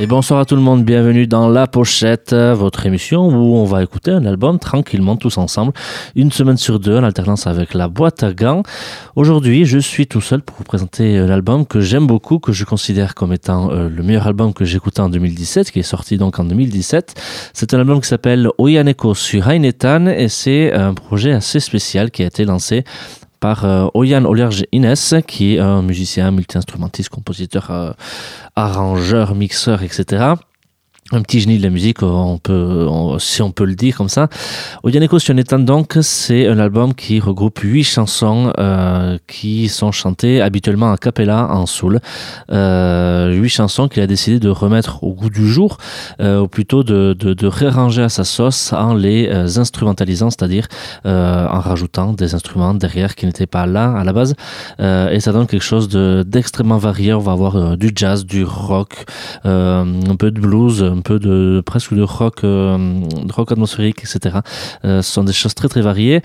Et bonsoir à tout le monde, bienvenue dans La Pochette, votre émission où on va écouter un album tranquillement tous ensemble, une semaine sur deux en alternance avec la boîte à gants. Aujourd'hui, je suis tout seul pour vous présenter l'album que j'aime beaucoup, que je considère comme étant euh, le meilleur album que j'ai écouté en 2017, qui est sorti donc en 2017. C'est un album qui s'appelle Oyaneko sur Hainetan et c'est un projet assez spécial qui a été lancé par euh, Oyan Olerge Ines, qui est un musicien, multi-instrumentiste, compositeur, euh, arrangeur, mixeur, etc un petit génie de la musique, on peut, si on peut le dire comme ça. Oyaneko Sionetan, donc, c'est un album qui regroupe huit chansons euh, qui sont chantées habituellement a cappella en soul. Euh, huit chansons qu'il a décidé de remettre au goût du jour, euh, ou plutôt de, de, réarranger à sa sauce en les euh, instrumentalisant, c'est-à-dire euh, en rajoutant des instruments derrière qui n'étaient pas là à la base. Euh, et ça donne quelque chose d'extrêmement varié. On va avoir du jazz, du rock, un peu de blues, un peu de presque de rock, euh, de rock atmosphérique, etc. Euh, ce sont des choses très très variées.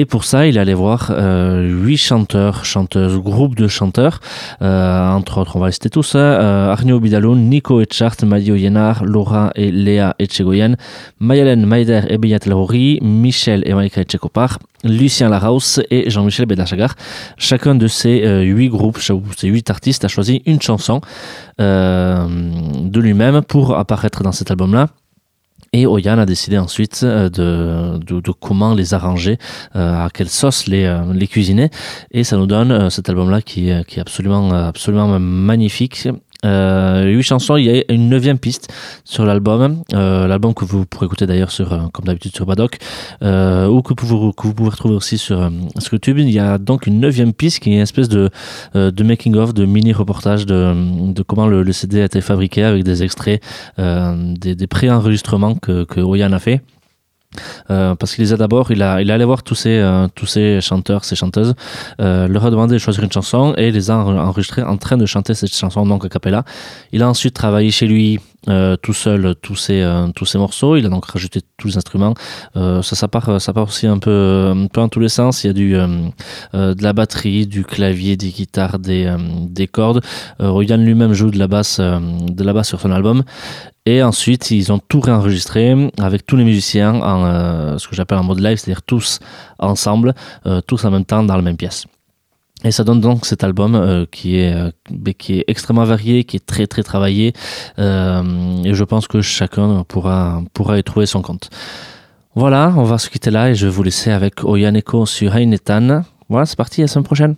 Et pour ça, il allait voir euh, huit chanteurs, chanteuses, groupes de chanteurs, euh, entre autres, on va citer tous, euh, Arnaud Nico Etchart, Madio Yenard, Laura et Léa Etchegoyen, Mayalen Maider et Beyat Lauri, Michel et Maïka Etchekopar, Lucien Laraus et Jean-Michel Bedachagar. Chacun de ces huit groupes, ces huit artistes a choisi une chanson de lui-même pour apparaître dans cet album-là. Et Oyan a décidé ensuite euh, de, comment les arranger, euh, à quelle sauce les, euh, les cuisiner. Et ça nous donne cet album-là qui, qui est absolument, absolument magnifique euh, chansons, il y a une neuvième piste sur l'album, euh, l'album que vous pourrez écouter d'ailleurs sur, euh, comme d'habitude sur Badoc, euh, ou que vous, que vous pouvez retrouver aussi sur, euh, sur YouTube. Il y a donc une neuvième piste qui est une espèce de, euh, de making of, de mini reportage de, de comment le, le, CD a été fabriqué avec des extraits, des, des pré-enregistrements que, que Oyan a fait. Euh, parce qu'il les a d'abord, il a, il allé voir tous ces, euh, tous ces chanteurs, ces chanteuses, euh, leur a demandé de choisir une chanson et les a enregistrés en train de chanter cette chanson donc a cappella. Il a ensuite travaillé chez lui euh, tout seul tous ces euh, tous ces morceaux. Il a donc rajouté tous les instruments. Euh, ça, ça part ça part aussi un peu un peu dans tous les sens. Il y a du de la batterie, du clavier, des guitares, des des cordes. Ryan lui-même joue de la basse de la basse sur son album. Et ensuite, ils ont tout réenregistré avec tous les musiciens en ce que j'appelle en mode live, c'est-à-dire tous ensemble, tous en même temps dans la même pièce. Et ça donne donc cet album euh, qui est euh, qui est extrêmement varié, qui est très très travaillé, euh, et je pense que chacun pourra pourra y trouver son compte. Voilà, on va se quitter là et je vais vous laisser avec Oyaneko sur Hainetan. Voilà, c'est parti, à la semaine prochaine.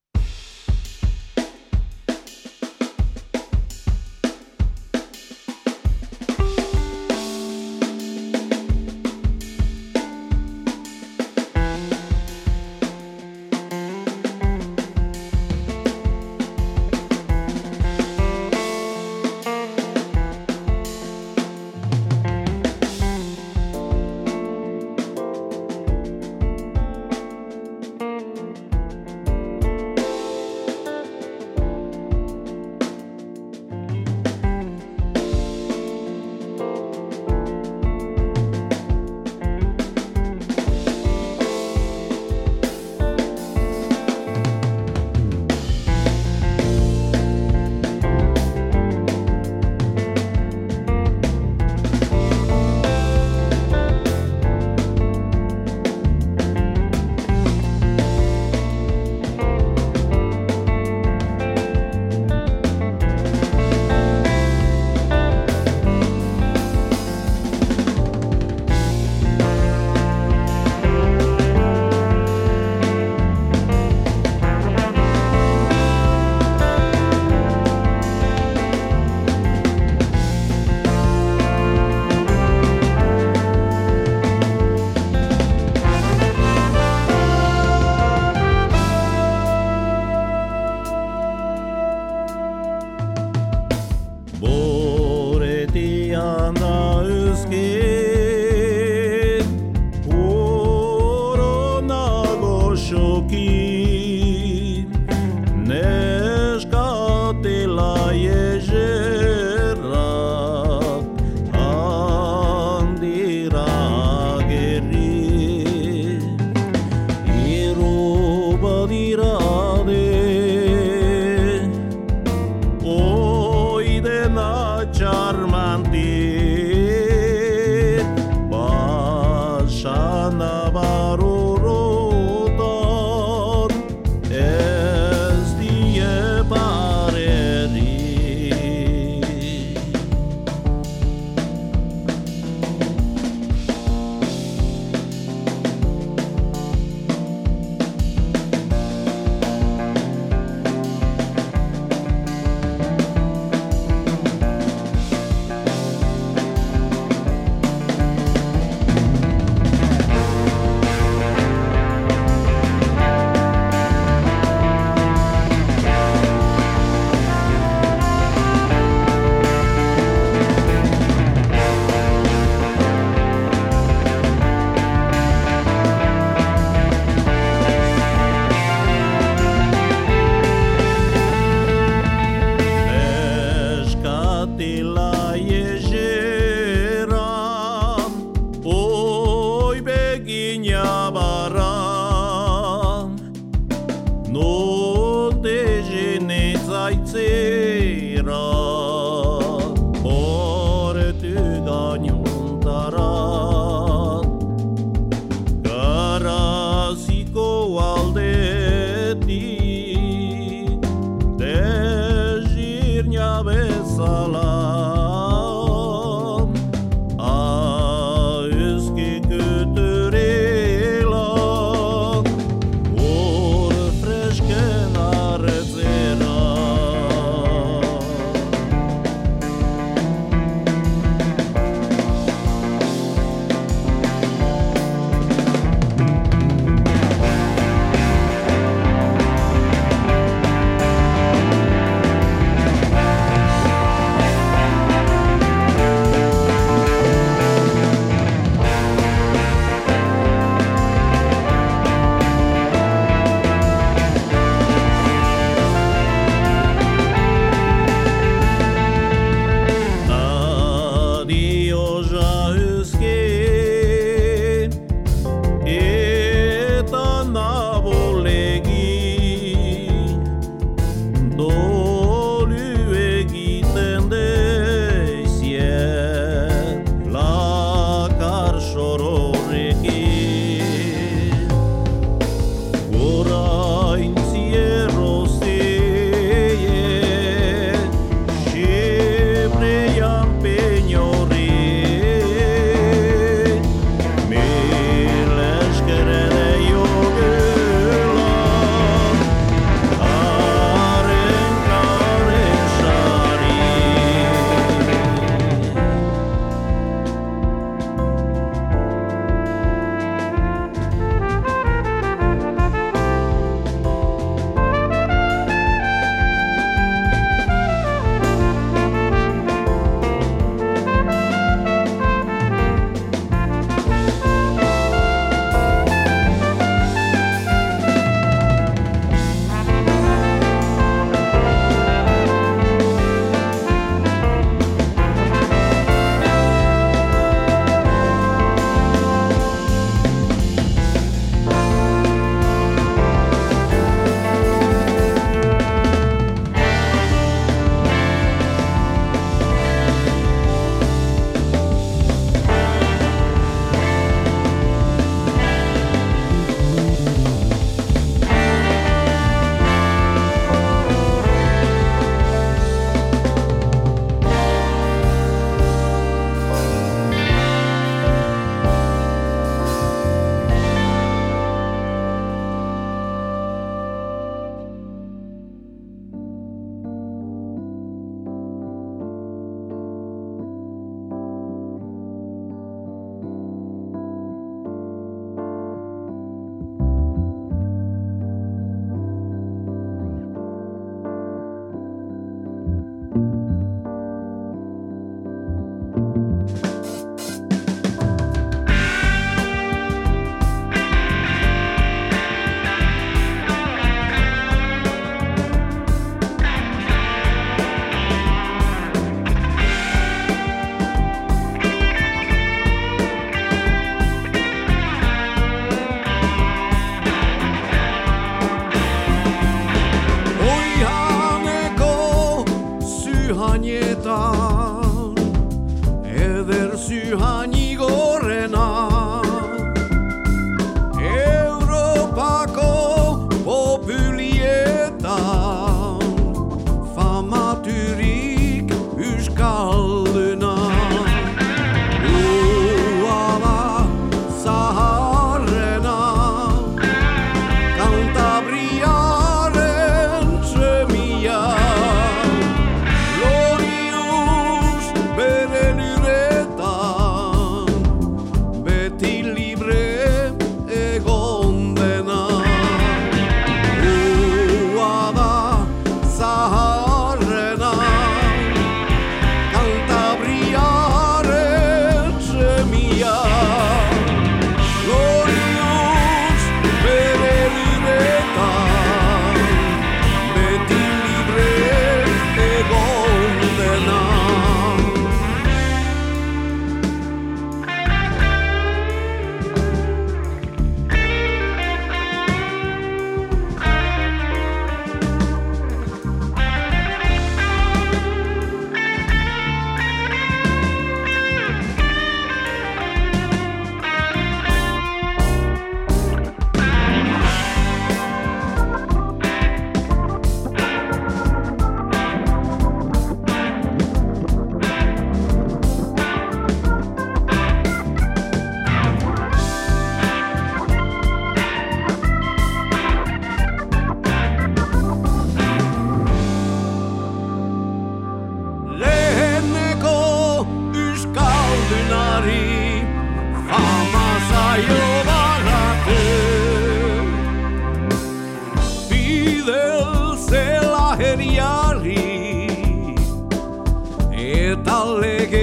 eta lege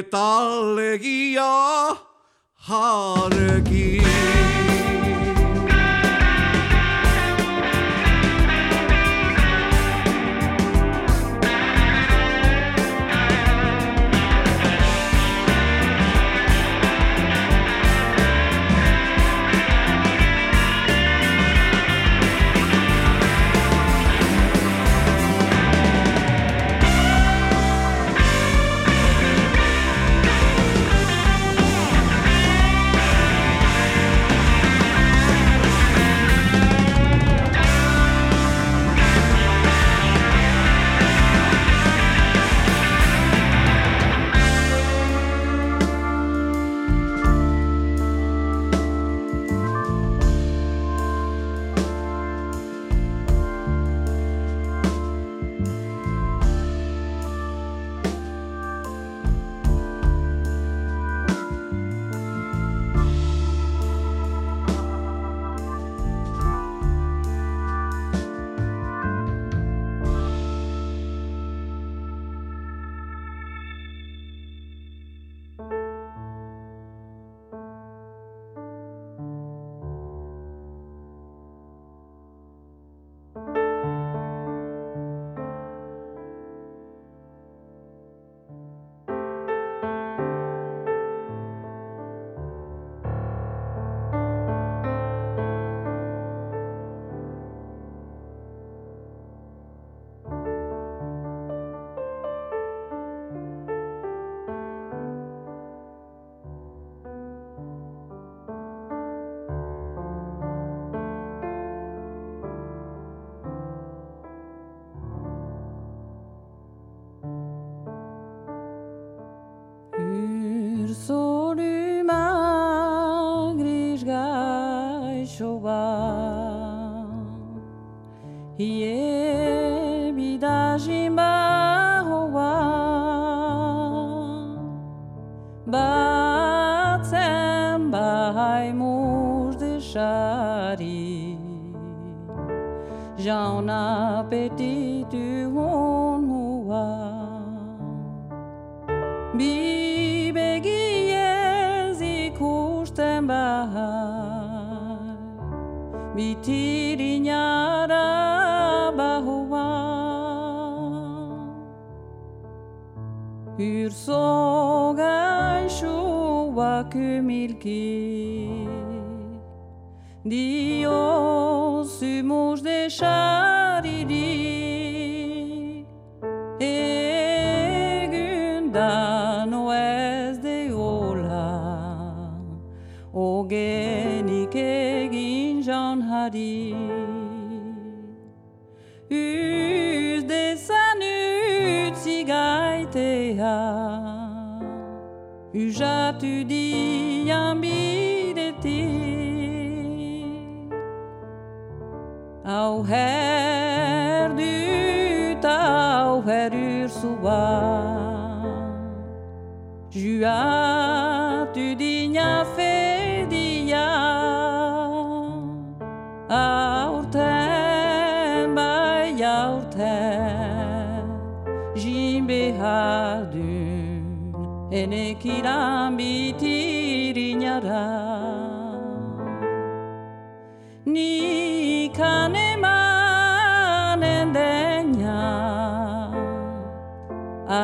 eta legia jarekin.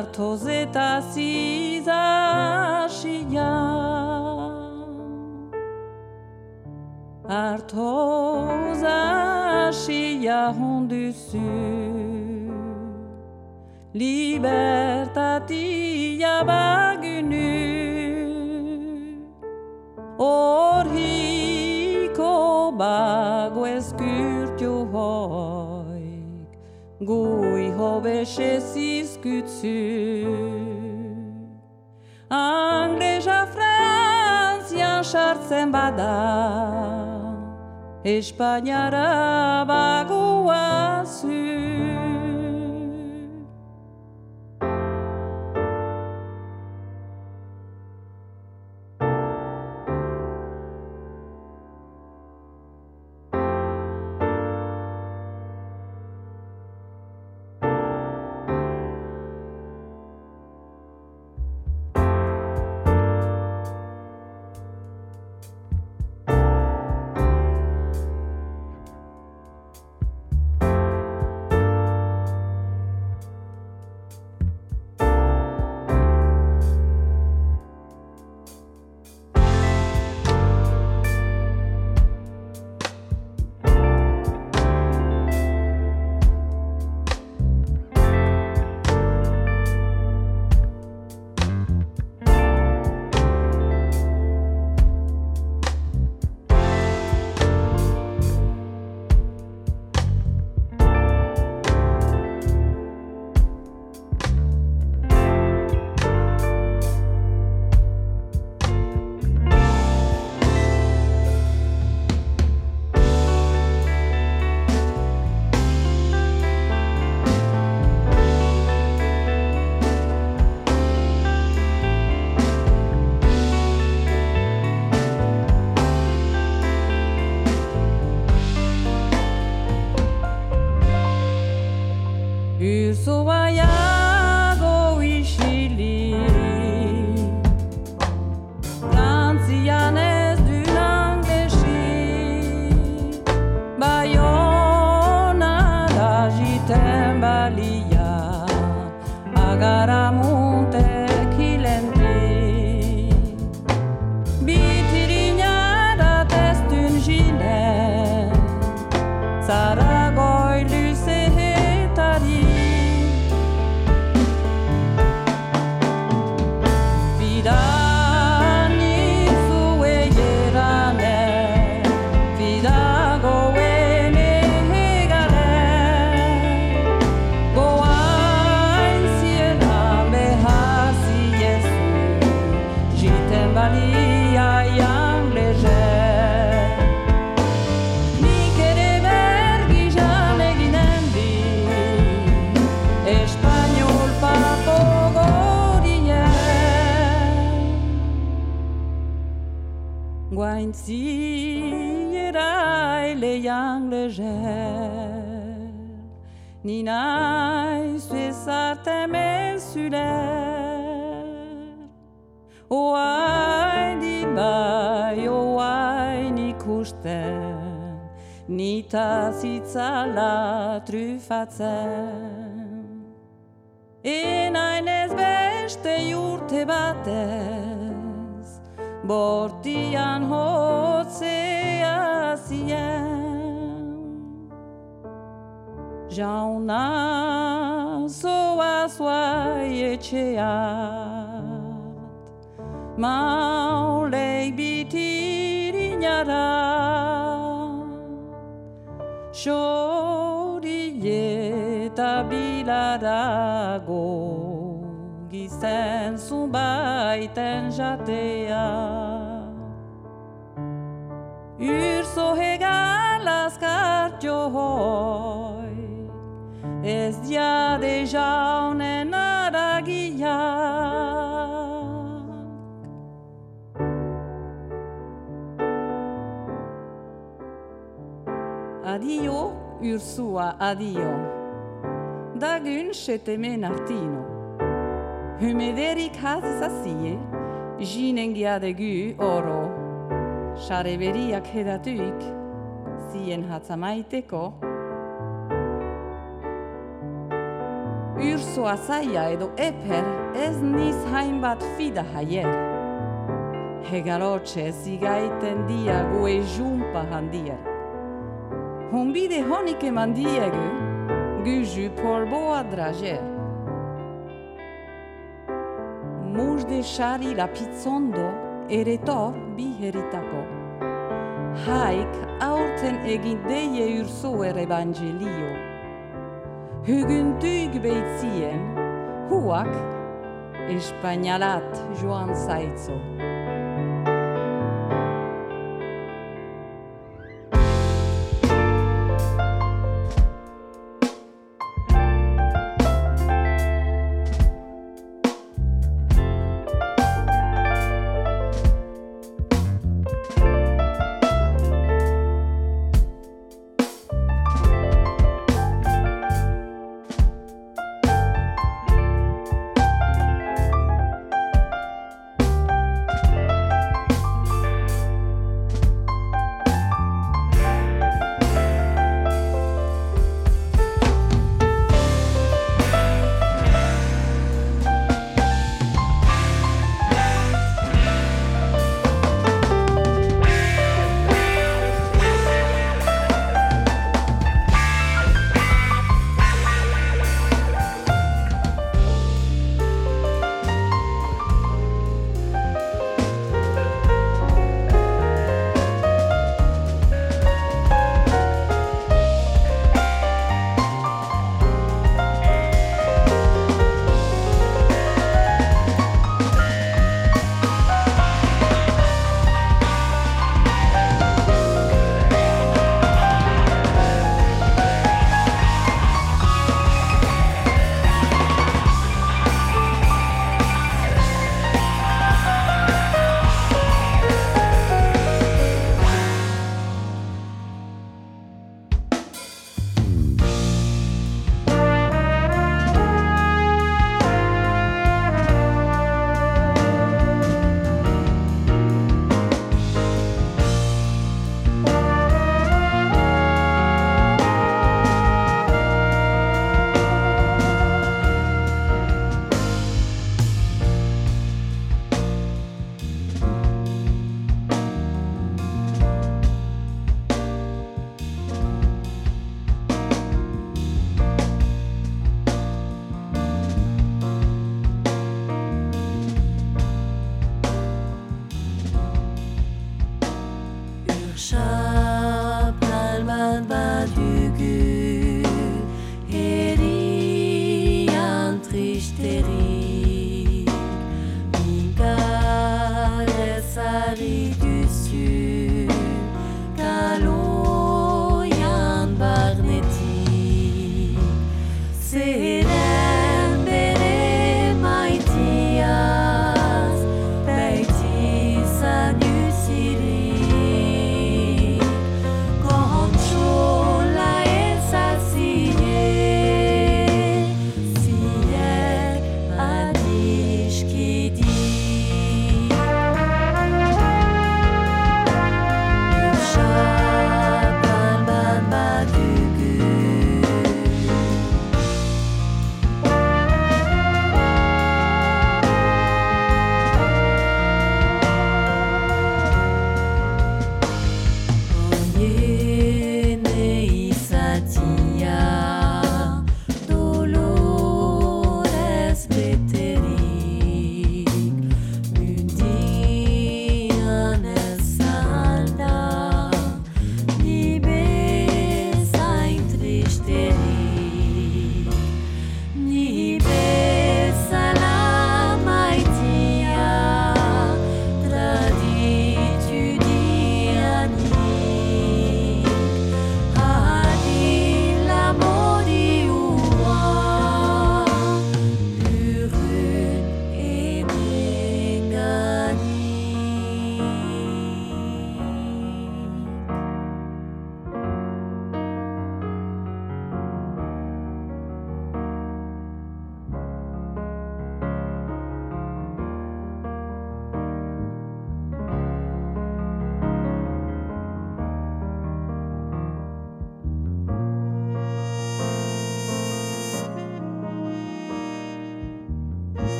hartoz eta zizasia Artoz asia honduzu. Libertatia bagunu. Hor hiko bago eskurtu hor goi hobe sezizkutzu. Angleja frantzian sartzen bada, Espainara bagoazu. Ni nai sue sarte mensuler O ai di bai o ai ni kusten Ni tazitzala trufatzen In eines beste jurte batez Bortian hotzea zien Jauna zoa zoai etxeat Maulei bitirinara Xori eta bilarago Gizen zumbaiten jatea. Urso hegal azkar johoi Ez dia de jaunen aragiak Adio, Ursua, adio. Dagun sheteme nartino. Humederik has sasie, jinengia de gu oro. Shareberiak hedatuik, zien hatzamaiteko. Ursua zaia edo eper ez niz hainbat fida haier. Hegarotxe zigaiten dia gue jumpa handier. Hombide honik eman diegu, guju porboa drager. Muj de shari la pizzondo eretor biheritako. Haik aurten egin deie urso er evangelio. Huguntug beitzien, huak espainalat joan zaitzo.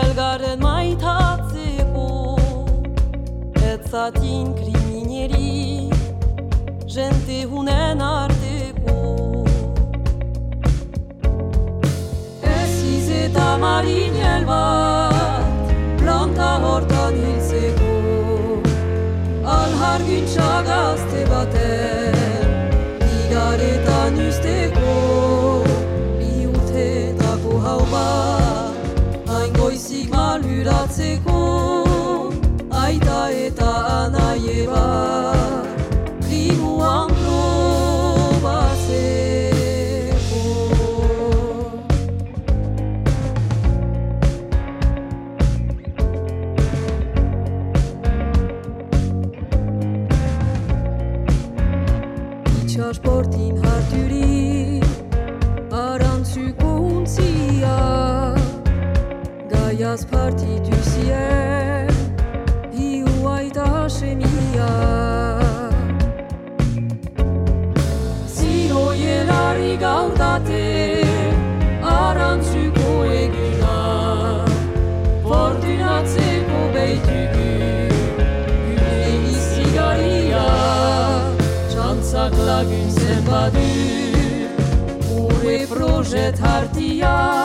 elgaren maitatzeko etzatin krimineri jente hunen arteko ez izeta marin elbar Margaret Hartia.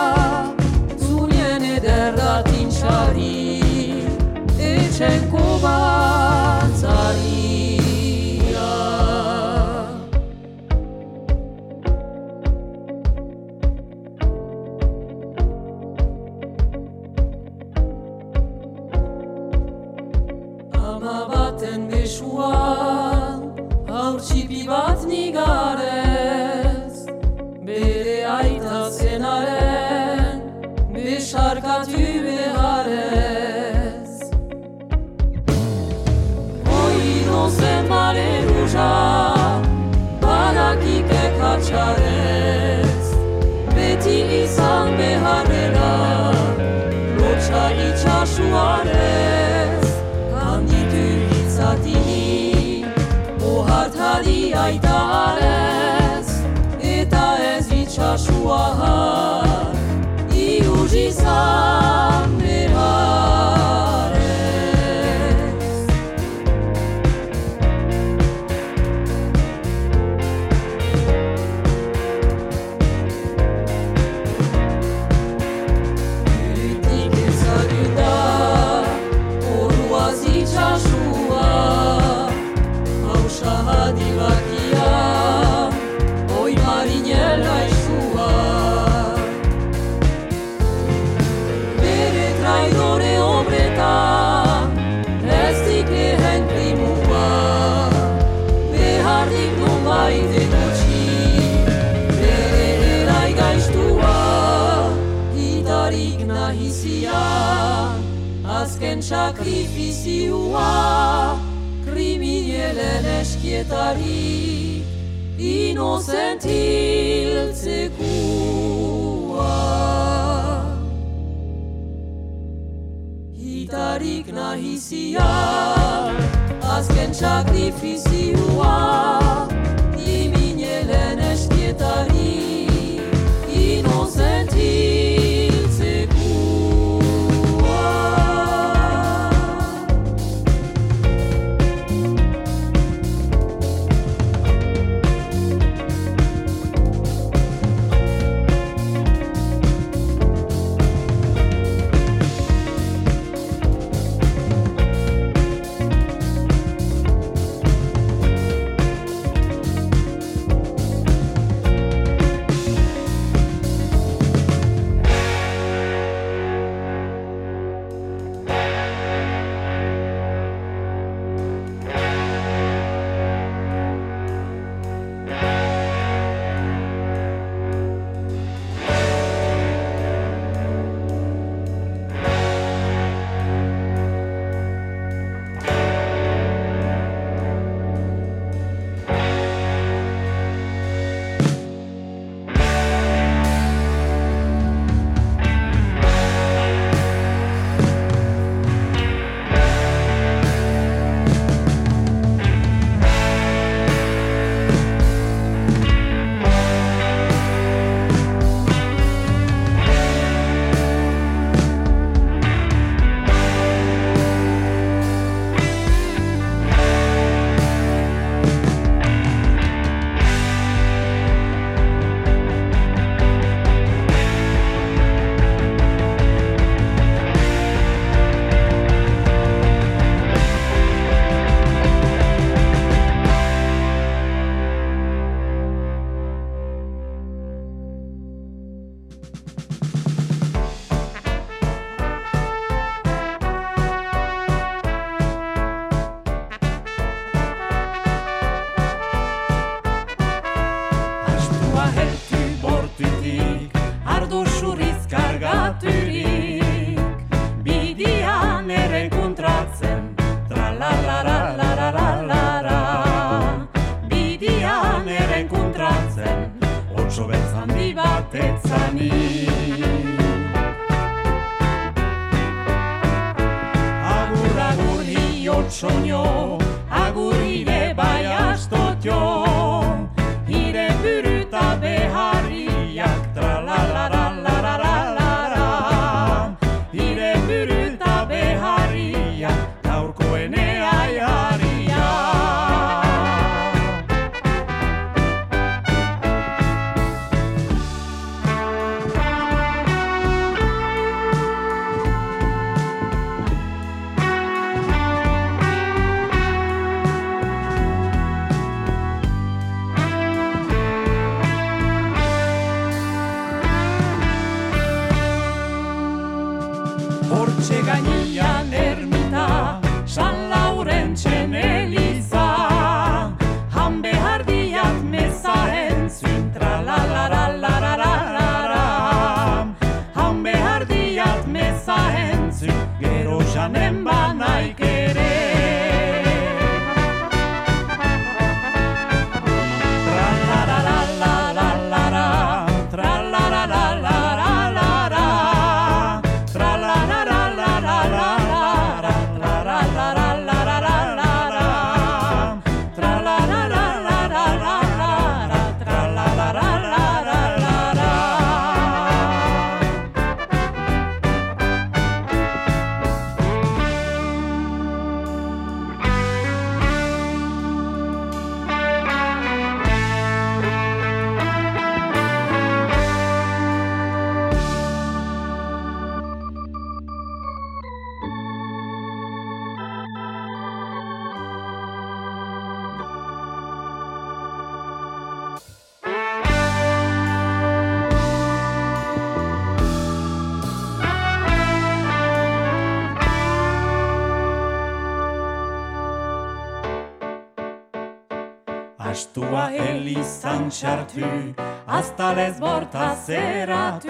Elizan txartu, aztalez borta zeratu,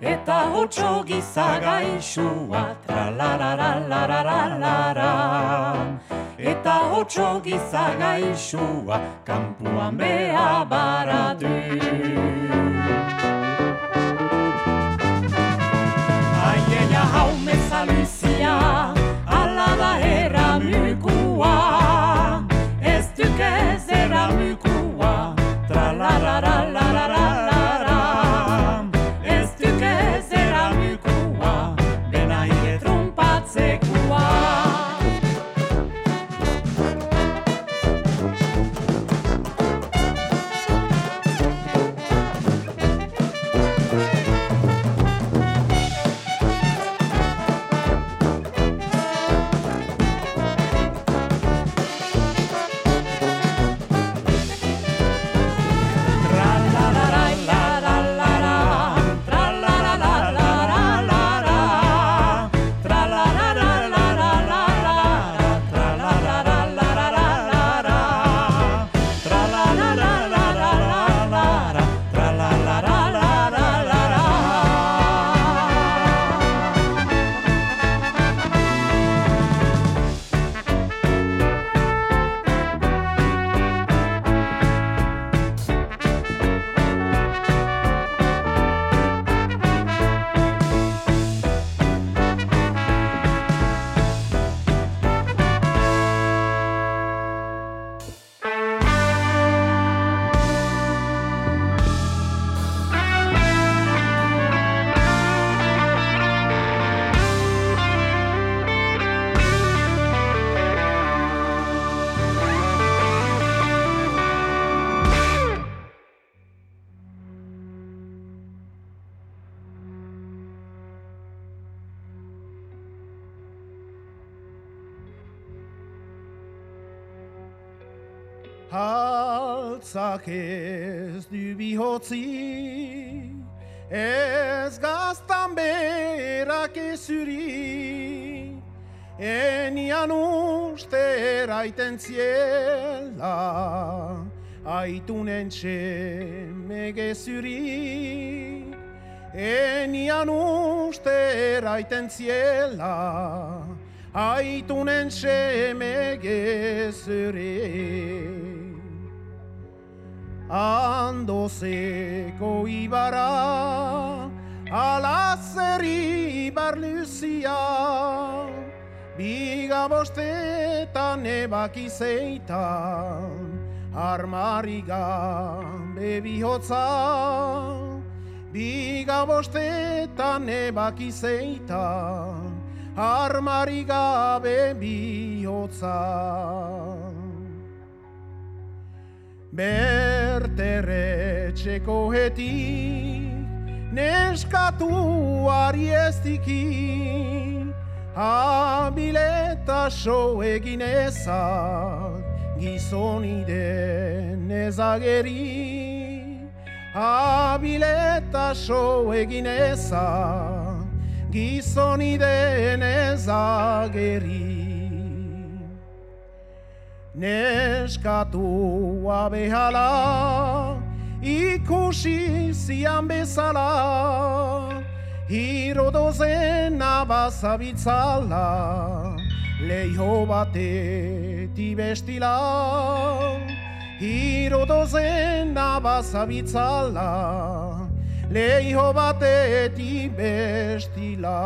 eta otxo gizagaixua Tralarararararara Eta otxo gizagaixua Kampuan beha baratu. Aiela haume zaluzia Haltzak ez du bihotzi, ez gaztan berak ezuri, enian uste eraiten ziela, aitunen txeme gezuri, enian uste eraiten ziela, aitunen txeme gezuri. Andozeko ibara, alazer ibar luzia, biga bostetan ebaki zeitan, armari gabe biga bostetan ebaki zeitan, armari gabe bihotza. Berterretxeko hetik neskatu ariestiki Abileta so egin ezak gizoni den ezageri. Abileta so egin ezak gizoni den ezageri Neskatua behala, ikusi zian bezala, hiro dozen abazabitzala, leiho bateti bestila. Hiro dozen abazabitzala, leiho bateti bestila.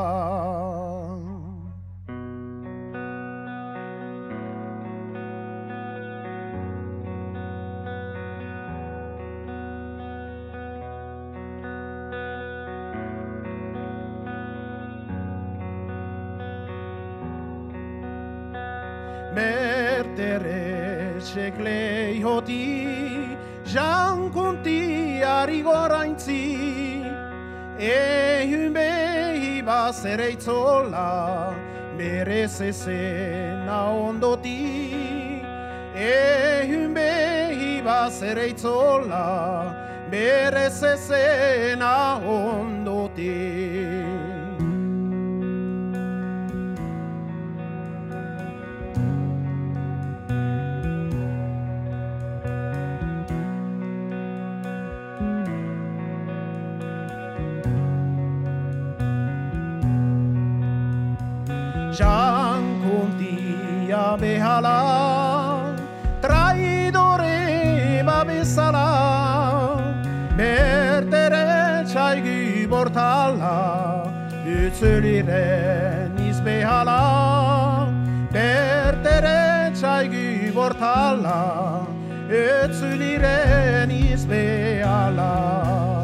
Berterretxek leihoti, jankunti ari goraintzi, ehun behi bazere itzola, berez ezena ondoti. Ehun behi bazere itzola, berez ezena ondoti. Ützüliren izbehala Bertere txaigu bortala Ützüliren izbehala. Amina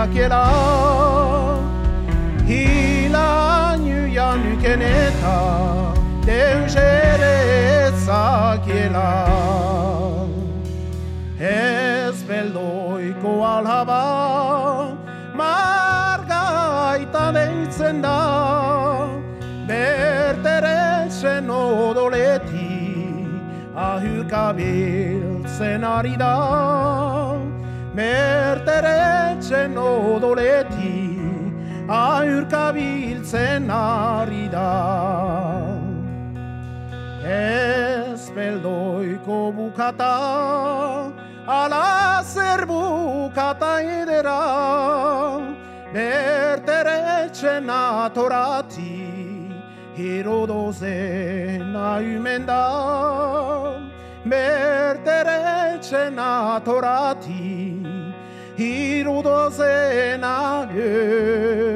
deusere etzakiela Hilainu januken eta deusere etzakiela Ez beldoiko alhaba margaita deitzen da Berteretzen odoleti ahurkabiltzen ari da Berteretzen odoleti ahurkabiltzen ari da. Ez beldoiko bukata, ala zer bukata edera, berteretzen atorati, Herodozen ayumen da, Herodozen ayumen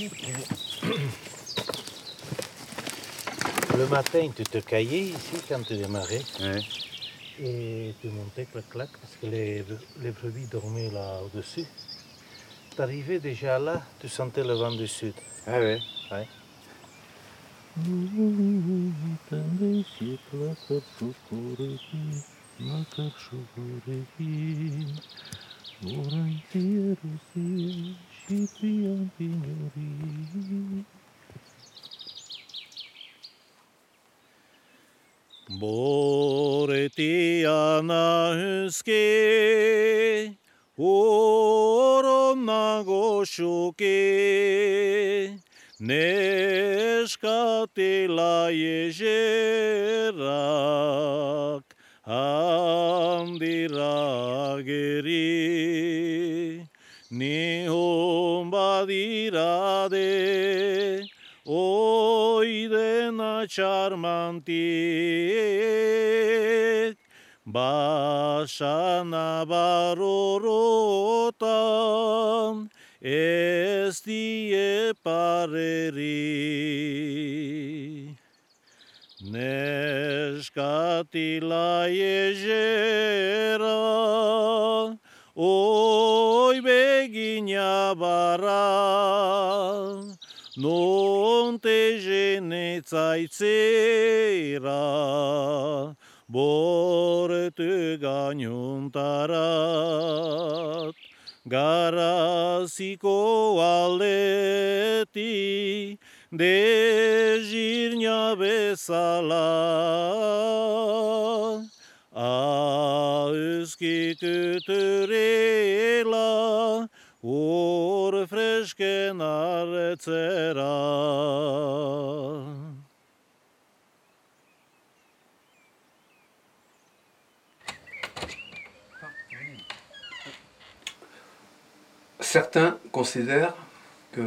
le matin, tu te caillais ici quand tu démarrais. Et tu montais clac-clac parce que les, les brebis dormaient là au-dessus. Tu arrivais déjà là, tu sentais le vent du sud. Ah ouais. Ouais. Boretiana huske, oronna goshuke, neskatila jejerak, handirageri, nihon badirade, oidena charmantik, basana barorotan, ez die pareri. Neskatila jezera, oi begina barra, non te genetzaitzera, bortu gainuntarat, garaziko aldeti, dezirnia bezala, Certains considèrent que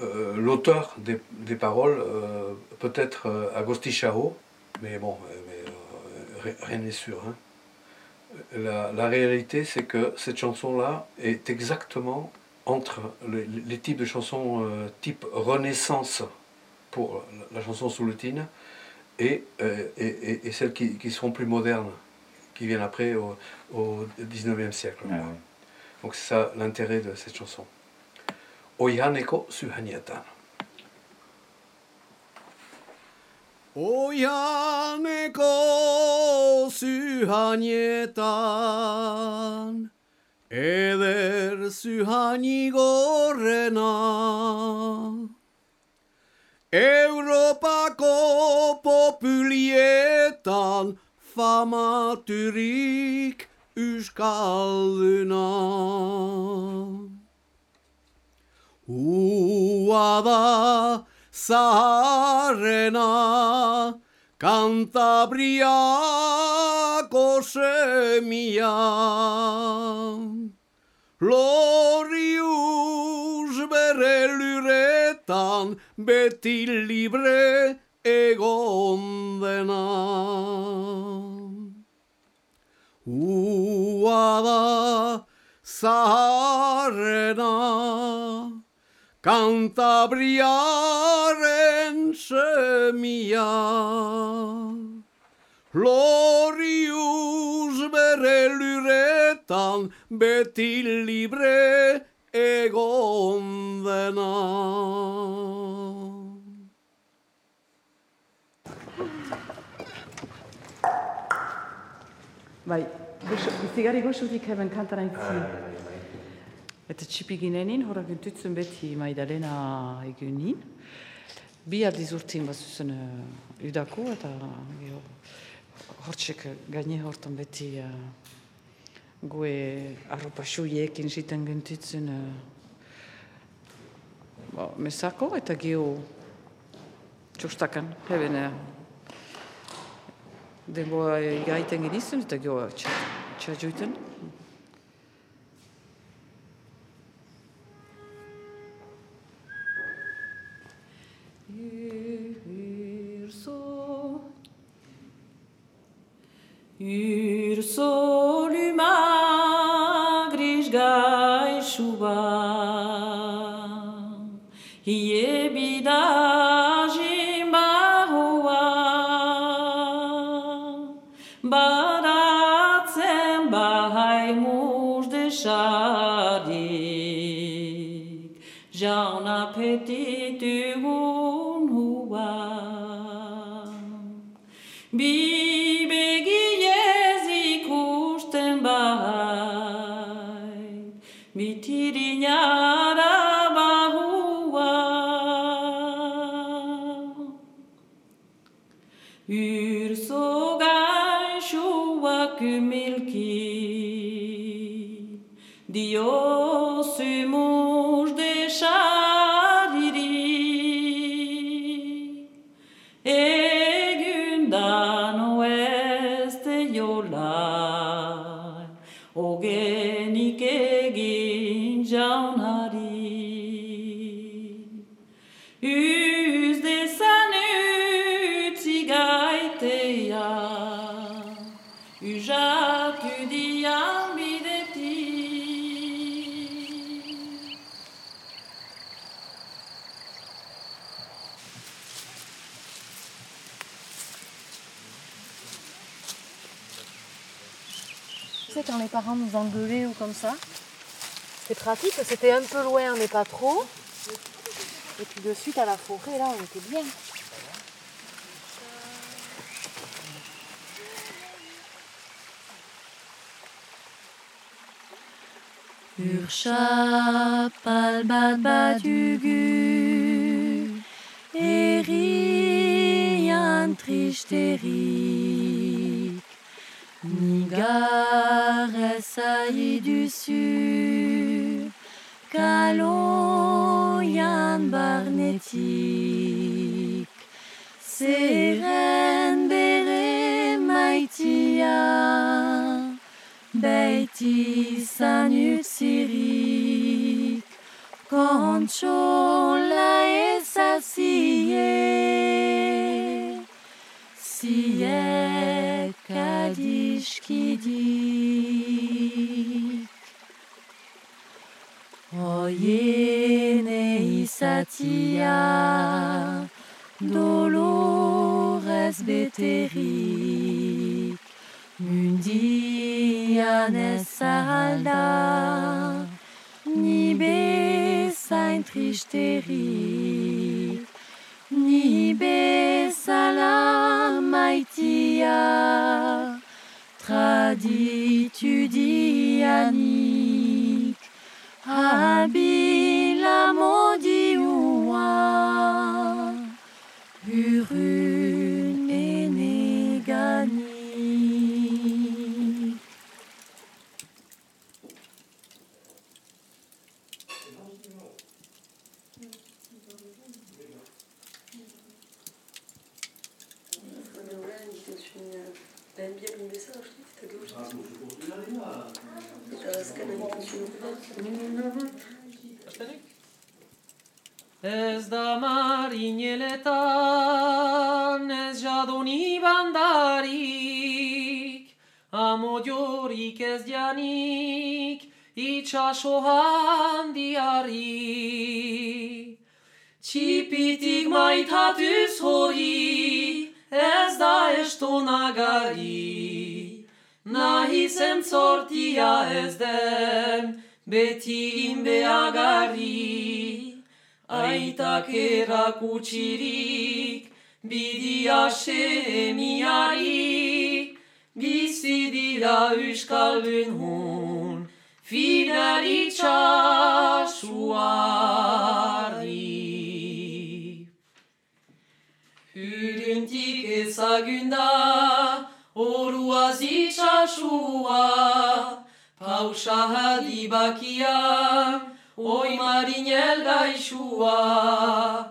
euh, l'auteur des, paroles euh, peut être euh, Agosti Chao, mais bon, euh, mais, euh, ri- rien n'est sûr. hein. La, la réalité, c'est que cette chanson-là est exactement entre les, les types de chansons euh, type Renaissance pour la, la chanson soulutine et, euh, et, et- et celles qui, qui seront plus modernes, qui viennent après au, au 19e siècle. Ah. Donc c'est ça l'intérêt de cette chanson. Oihaneko Oja neko syhanietan, eder syhani gorrena. populietan fama famatyrik yskalluna. Uada zaharrena Kantabriako semia Lorius bere luretan beti libre egon dena Ua da zaharrena Kantabriaren semia Lorius bere luretan beti libre egon dena. Bai, goxo- bizigari goxutik hemen kantara intzi. Eta txipi ginenin, hora guntutzen beti Maidalena egunin. Bi aldiz urtin bat zuzen uh, udako, eta gero, hortxek gaine hortan beti uh, goe arropa xuiekin ziten guntutzen uh, bo, mesako, eta gero txostakan, heben uh, denboa gaiten genizten, eta gero txatxuiten. Urso Urso luma gris gaixu bat the engueulaient ou comme ça, c'était pratique, c'était un peu loin, mais pas trop. Et puis de suite à la forêt, là, on était bien. Urshapal bad badugu Erian Nigar du sud Kaloyan barnetik. Seren bere maitia Beiti sanutsirik Conchola esa sie Sie kadishkidik Oyene isatia Dolores beterik Mundianes salda Ni besain tristerik Ni besala maitia traditudianique habile amour Ez da marineletan, ez jadoni bandarik, amodiorik ez janik, itxaso handiari. Txipitik maitatuz hori, ez da estonagari, nahi zen zortia ez den, beti inbeagarri. Aitak erakutsirik, bidia semiari, bizi dira euskaldun hun, fidel itxasuari. Hürüntik ezagunda, itxasua, pausa hadibakia, oi marinel gaixua.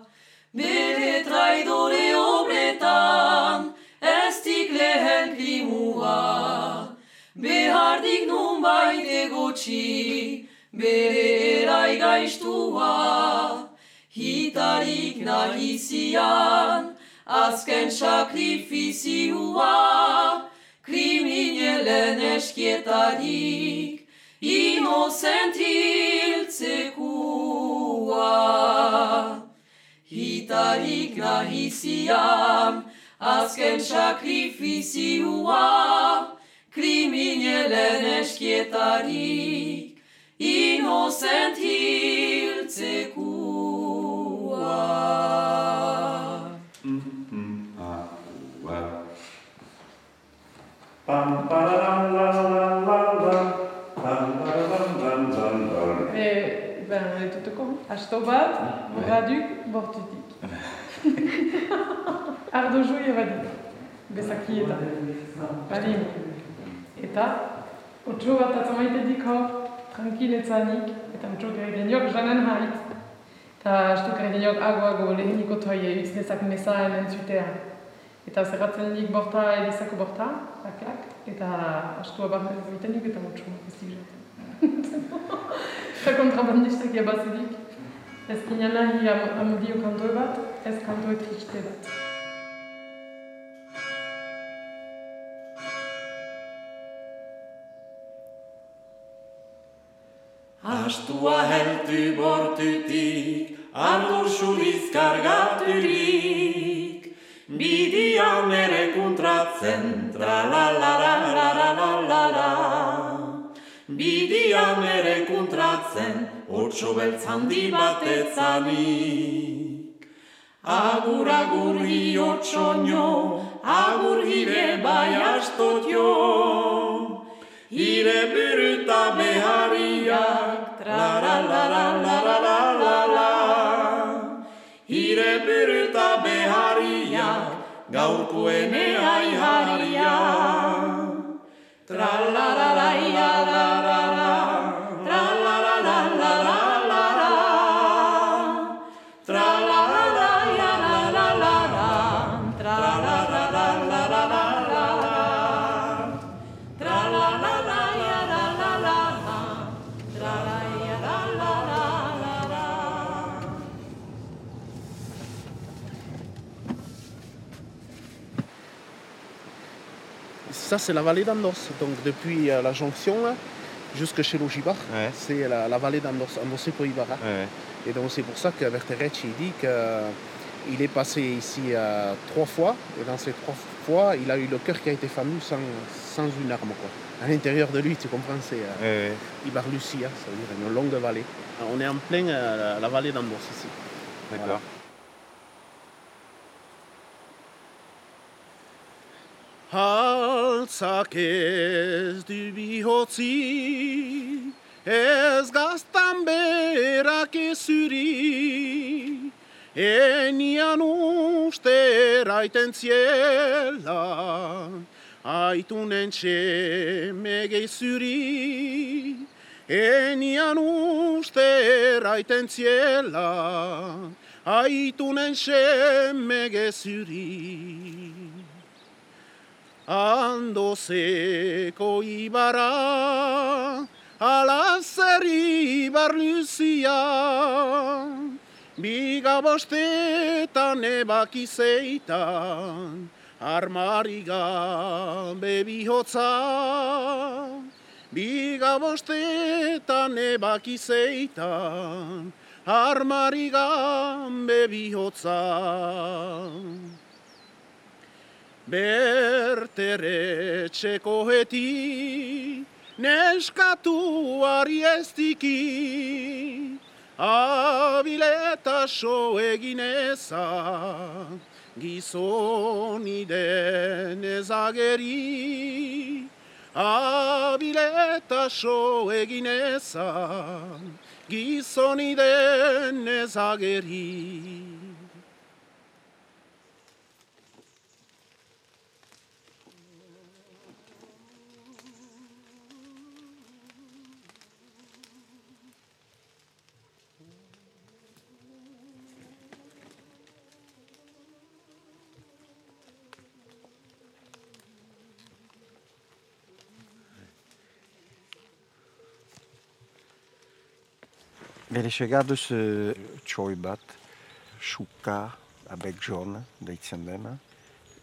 Bere traidore obretan, ez dik lehen krimua, behardik nun baite gotxi, bere erai gaistua. Hitarik nahizian, azken sakrifizioa, kriminelen eskietarik, inocent hiltzekua. Hitarik nahizian, azken sakrifizioa, kriminelen eskietarik, inocent E, ben, etutuko, asto bat, raduk, bortutik. Ardo joi ebadik, bezaki eta. Bari. Eta, otxo bat atzamaitetik hor, tranquiletzanik, eta otxo gare geniok janen hait. Eta asto gare geniok ago-ago leheniko toie utz dezak mesa hemen. Eta zerratzen dik borta edizako borta, baklak, eta astu abarren egitenik eta otxo ez dik jaten. Eta kontrabandistak jabazedik. Ez ginen nahi am- amodio kanto bat, ez kanto triste bat. Astua heldu bortutik, ardur suriz kargaturik, bidian ere kontratzen, tra-la-la-la-la-la-la-la. Bidian ere kontratzen, otxo beltz handi batetzanik. Agur agur hiotxoño, agur hire bai astotio, hire buruta behariak, tra-la-la-la-la-la-la-la. Gaurkoene aiharia. Tra-la-la-la-la-la-la-la, tra-la-la-la-la-la-la-la. Ça, c'est la vallée d'Andos. Donc, depuis euh, la jonction, là, jusque chez l'Ogibar, c'est la, la vallée d'Andos, Andosé Poibara. Et donc, c'est pour ça que Verterecci dit qu'il est passé ici euh, trois fois. Et dans ces trois fois, il a eu le cœur qui a été fendu sans, sans une arme. Quoi. À l'intérieur de lui, tu comprends, c'est euh, Ibarlucia, ça veut dire une longue vallée. On est en plein euh, la, la vallée d'Andos ici. D'accord. Haltzak ez du bihotzi, ez gaztan berak ezuri, enian uste raiten ziela, aitunen txeme gezuri, enian uste raiten ziela, aitunen txeme gezuri. Andoseko ibara, alazer ibar luzia, biga bostetan ebaki zeitan, armari gabe bihotza. Biga bostetan ebaki zeitan, armari gabe bihotza. Bertere txekoeti, neskatu ariestiki, abileta so egineza, gizoni den ezageri. Abileta so egineza, gizoni den ezageri. Bere segaduz uh, eh, txoi bat, suka, abek John, deitzen dena.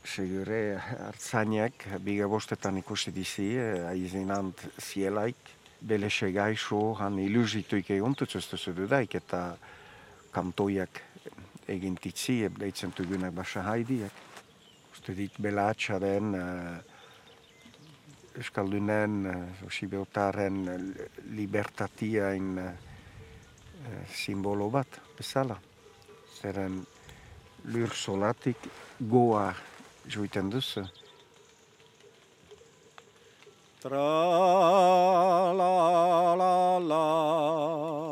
Segure hartzainak, biga bostetan ikusi dizi, eh, aizinant zielaik. Bele segaisu, han iluzituik egon tutsuztuzu dudaik, eta kantoiak egin titzi, eh, deitzen tugunak basa haidiak. Uste dit bela atxaren, uh, Euskaldunen, uh, Osibiotaren uh, uh, simbolobat bezala. Zeren lur solatik goa joiten duzu. Tra la la la